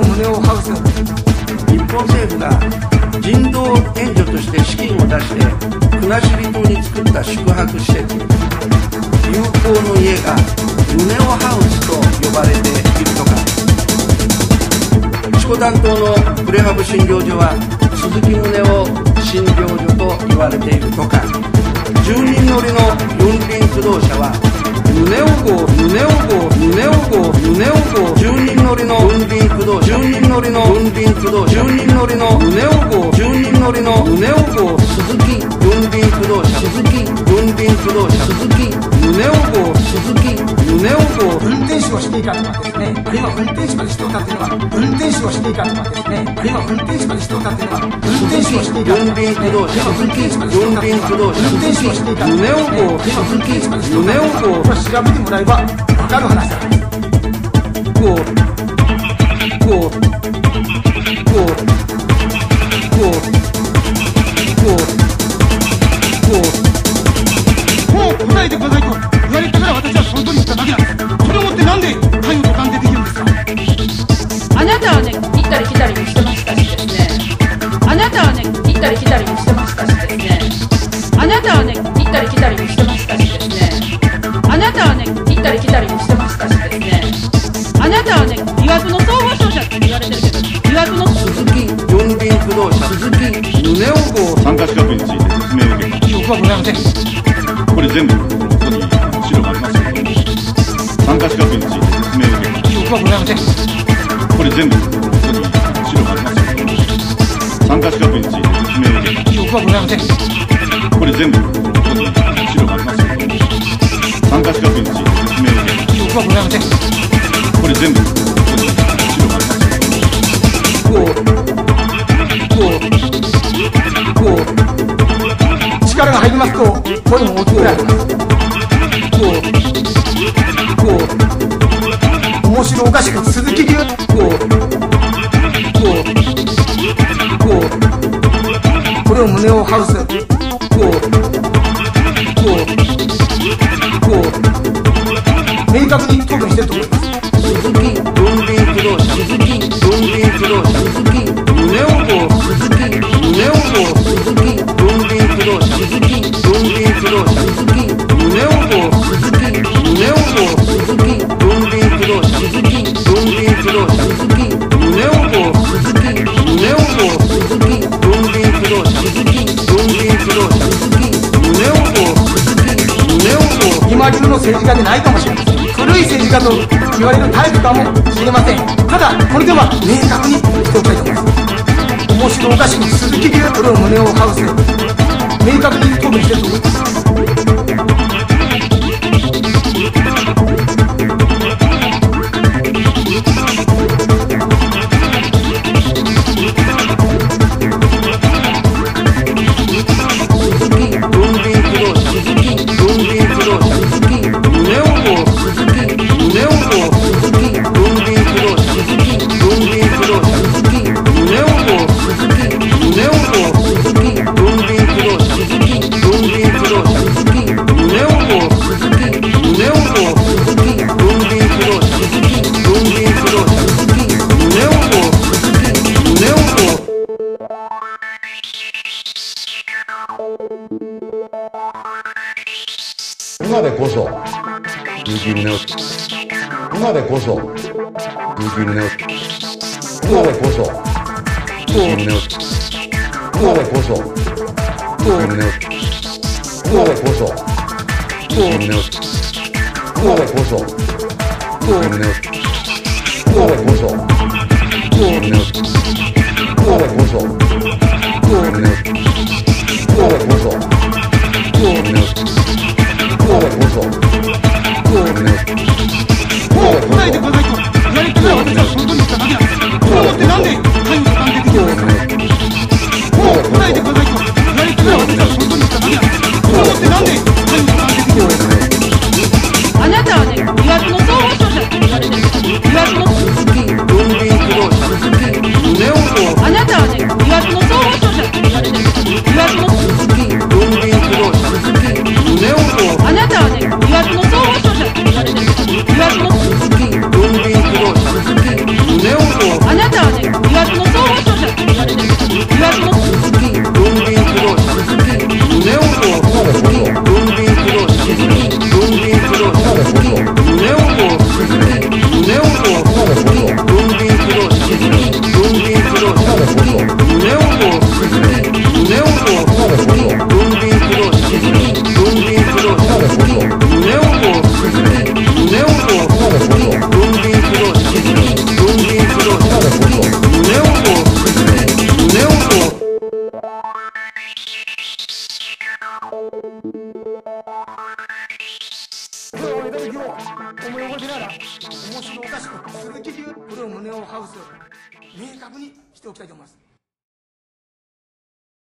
胸をハウス日本政府が人道援助として資金を出して国後島に作った宿泊施設友好の家が胸をハウスと呼ばれているとか色担当のプレハブ診療所は鈴木宗男診療所と言われているとか住人乗りの四輪駆動車は宗男宗男宗男宗男十人乗りの運林駆動十人乗りの運林駆動十人乗りの宗男十人乗りの宗男鈴木。運林駆動鈴木。運林駆動鈴木。転手をしていたとかですね、あるいは運転手までしておたっていうのは、運転手をしていたとかですね、あるいは運転手までしておたっての、運転手をしてたとかで、運転手までしておたっていうのは、運転手をしていたとかですね、運転手までしておたっていのは、運転手をしてたとかで、運転手までしておたっての、運転手をしてたとかで、運転手までしておたっていうのは、運転手をしていたとかですね、運転手までしていのは、運転手をた、運転手までしておたの、運転手をたと、運転手いうのは、運転手をてたとかで、運転手の、運転手をたかで、運転手の、運転手をた、運転手の、運転手をた、運転手の、運転手をた、運転手の、運転手をた、運転手の、運転手をた、運転手の、運転手をた、運転手の、運転手をた、運転手の、運転手をしたたはね行ったり来たりもしてましたしですねあなたはね行ったり来たりもしてましたしですねあなたはね疑惑の総合商社って言われてるけど疑惑の鈴木四輪不動車鈴木宗男号参加資格について説明を受けますよ憶はございませんこれ全部ここに資料がありますけど参加資格について説明を受けますよ憶はございませんこれ全部ここに資料がありますけど参加資格について説明を受けますよ憶はございませんこれ全部、資料がありますの、参加資格について。これ全部、資料がありますこう、こう、こう、力が入ります。と、声も大きくなります。こう、こう、面白おかしく、鈴木流。確に多分してると思います。鈴木文林不動産鈴木文林不動産鈴木宗男鈴木宗男鈴木文林不動産鈴木文林不動産鈴木宗男鈴木宗男鈴木文林不動産鈴木文林不動産鈴木宗男鈴木宗男鈴木文林不動産鈴木文林不動産鈴木宗男鈴木宗男今流の政治家でないかもしれません古い政治家と言われるタイプかもしれません。ただこれでは明確にしておきたいと思います面白おかしく鈴木きり世の胸をかぶせ明確に答弁してると思います今でこそ鈴木宗男今でこそ鈴木宗男今でこそ鈴木宗男今でこそ鈴木宗男今でこそ鈴木宗男今でこそ鈴木宗男今でこそ鈴木宗男今でこそ鈴木宗就会武术就会武术男思い起こしな、面白おかしく、鈴木流、これを胸をハウス、明確にしておきたいと思います。